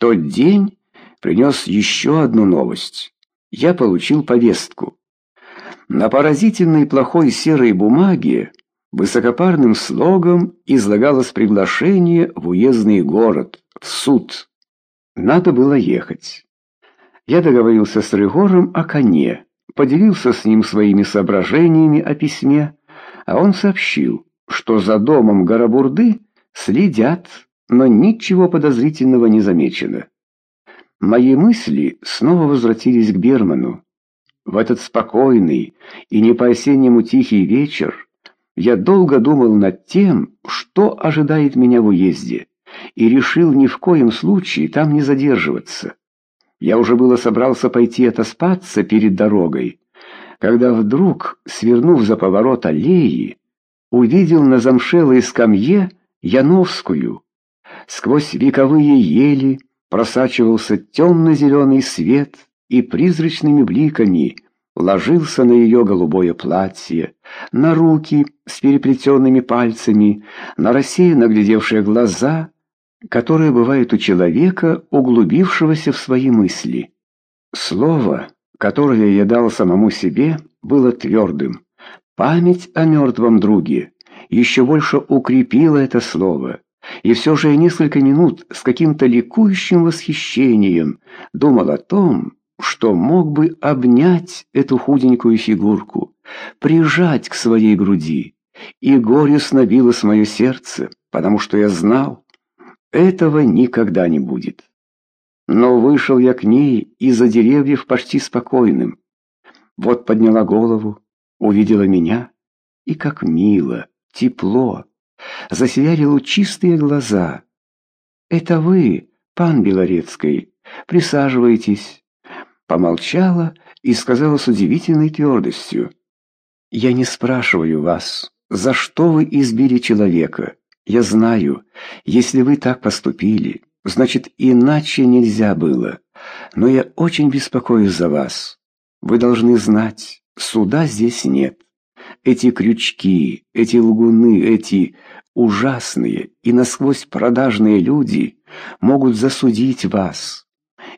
Тот день принес еще одну новость. Я получил повестку. На поразительной плохой серой бумаге высокопарным слогом излагалось приглашение в уездный город, в суд. Надо было ехать. Я договорился с Рыгором о коне, поделился с ним своими соображениями о письме, а он сообщил, что за домом Горобурды следят, но ничего подозрительного не замечено. Мои мысли снова возвратились к Берману. В этот спокойный и не по-осеннему тихий вечер я долго думал над тем, что ожидает меня в уезде, и решил ни в коем случае там не задерживаться. Я уже было собрался пойти отоспаться перед дорогой, когда вдруг, свернув за поворот аллеи, увидел на замшелой скамье Яновскую. Сквозь вековые ели просачивался темно-зеленый свет и призрачными бликами ложился на ее голубое платье, на руки с переплетенными пальцами, на рассеянно глядевшие глаза, которые бывают у человека, углубившегося в свои мысли. Слово, которое я дал самому себе, было твердым. Память о мертвом друге еще больше укрепила это слово. И все же я несколько минут с каким-то ликующим восхищением думал о том, что мог бы обнять эту худенькую фигурку, прижать к своей груди. И горестно билось мое сердце, потому что я знал, этого никогда не будет. Но вышел я к ней из-за деревьев почти спокойным. Вот подняла голову, увидела меня, и как мило, тепло, засияли лучистые глаза. «Это вы, пан Белорецкий, присаживайтесь». Помолчала и сказала с удивительной твердостью. «Я не спрашиваю вас, за что вы избили человека. Я знаю, если вы так поступили, значит, иначе нельзя было. Но я очень беспокоюсь за вас. Вы должны знать, суда здесь нет. Эти крючки, эти лгуны, эти ужасные и насквозь продажные люди могут засудить вас.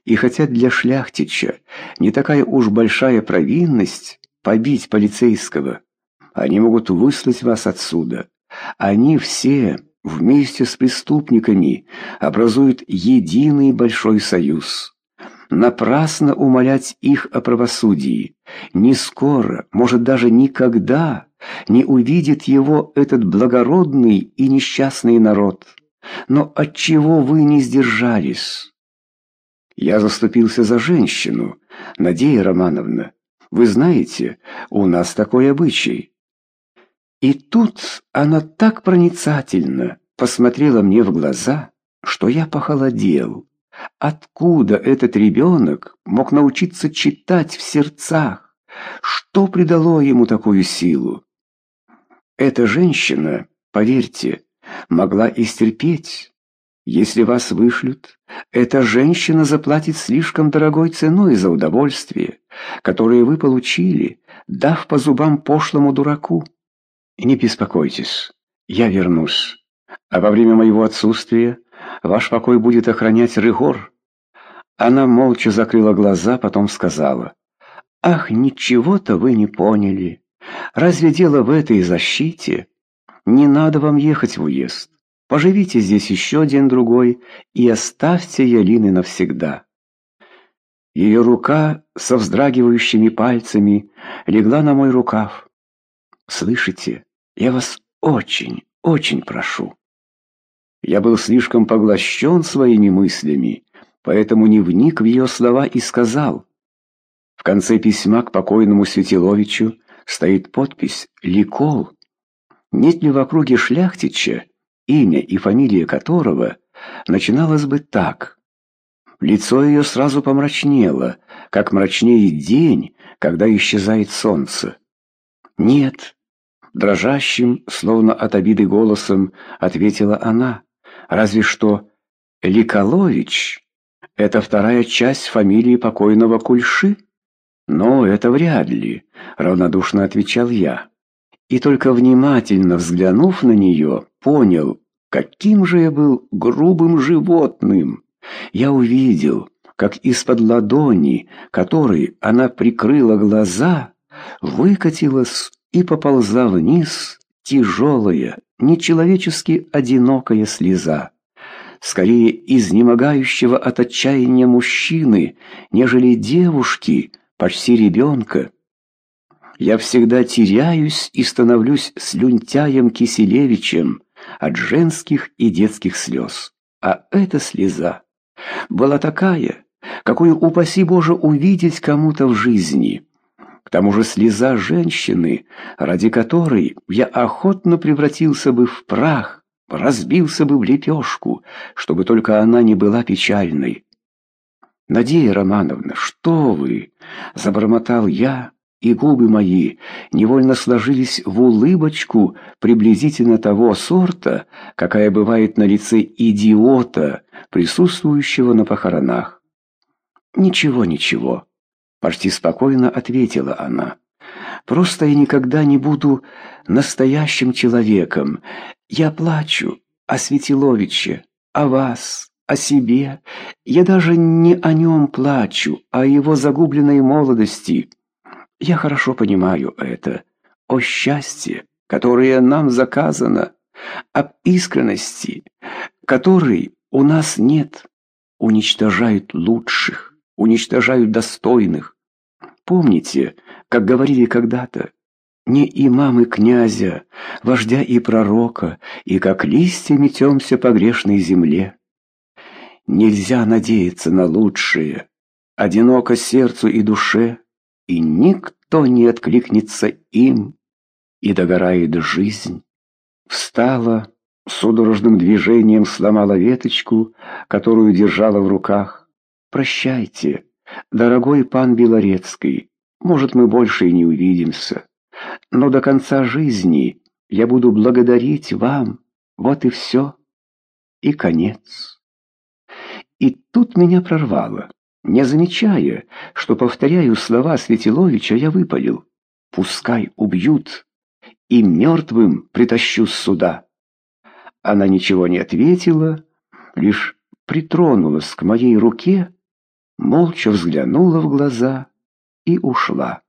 И хотя для шляхтича не такая уж большая провинность побить полицейского, они могут выслать вас отсюда. Они все вместе с преступниками образуют единый большой союз. Напрасно умолять их о правосудии. Не скоро, может даже никогда не увидит его этот благородный и несчастный народ. Но отчего вы не сдержались? Я заступился за женщину, Надея Романовна. Вы знаете, у нас такой обычай. И тут она так проницательно посмотрела мне в глаза, что я похолодел. Откуда этот ребенок мог научиться читать в сердцах? Что придало ему такую силу? Эта женщина, поверьте, могла истерпеть. Если вас вышлют, эта женщина заплатит слишком дорогой ценой за удовольствие, которое вы получили, дав по зубам пошлому дураку. Не беспокойтесь, я вернусь. А во время моего отсутствия ваш покой будет охранять Рыгор. Она молча закрыла глаза, потом сказала: "Ах, ничего-то вы не поняли. Разве дело в этой защите? Не надо вам ехать в уезд. Поживите здесь еще день-другой и оставьте Ялины навсегда». Ее рука со вздрагивающими пальцами легла на мой рукав. Слышите? Я вас очень, очень прошу. Я был слишком поглощен своими мыслями, поэтому не вник в ее слова и сказал. В конце письма к покойному Светиловичу стоит подпись «Ликол». Нет ли в округе шляхтича, имя и фамилия которого начиналось бы так? Лицо ее сразу помрачнело, как мрачнее день, когда исчезает солнце. «Нет, дрожащим, словно от обиды голосом, ответила она. «Разве что Ликолович — это вторая часть фамилии покойного Кульши?» «Но это вряд ли», — равнодушно отвечал я. И только внимательно взглянув на нее, понял, каким же я был грубым животным. Я увидел, как из-под ладони, которой она прикрыла глаза, выкатилась и поползла вниз тяжелая, нечеловечески одинокая слеза. Скорее изнемогающего от отчаяния мужчины, нежели девушки, почти ребенка. Я всегда теряюсь и становлюсь слюнтяем Киселевичем от женских и детских слез. А эта слеза была такая, какую, упаси Боже, увидеть кому-то в жизни. Тому же слеза женщины, ради которой я охотно превратился бы в прах, разбился бы в лепешку, чтобы только она не была печальной. «Надея Романовна, что вы?» — забормотал я, и губы мои невольно сложились в улыбочку приблизительно того сорта, какая бывает на лице идиота, присутствующего на похоронах. «Ничего, ничего», — почти спокойно ответила она. «Просто я никогда не буду настоящим человеком. Я плачу о Светиловиче, о вас, о себе. Я даже не о нем плачу, а о его загубленной молодости. Я хорошо понимаю это. О счастье, которое нам заказано, об искренности, которой у нас нет. Уничтожают лучших уничтожают достойных. Помните, как говорили когда-то, не имамы князя, вождя и пророка, и как листья метемся по грешной земле. Нельзя надеяться на лучшее, одиноко сердцу и душе, и никто не откликнется им, и догорает жизнь. Встала, судорожным движением сломала веточку, которую держала в руках, Прощайте, дорогой пан Белорецкий. Может, мы больше и не увидимся. Но до конца жизни я буду благодарить вам. Вот и все. И конец. И тут меня прорвало. Не замечая, что повторяю слова Светиловича, я выпалил. Пускай убьют, и мертвым притащу сюда. Она ничего не ответила, лишь притронулась к моей руке, молча взглянула в глаза и ушла.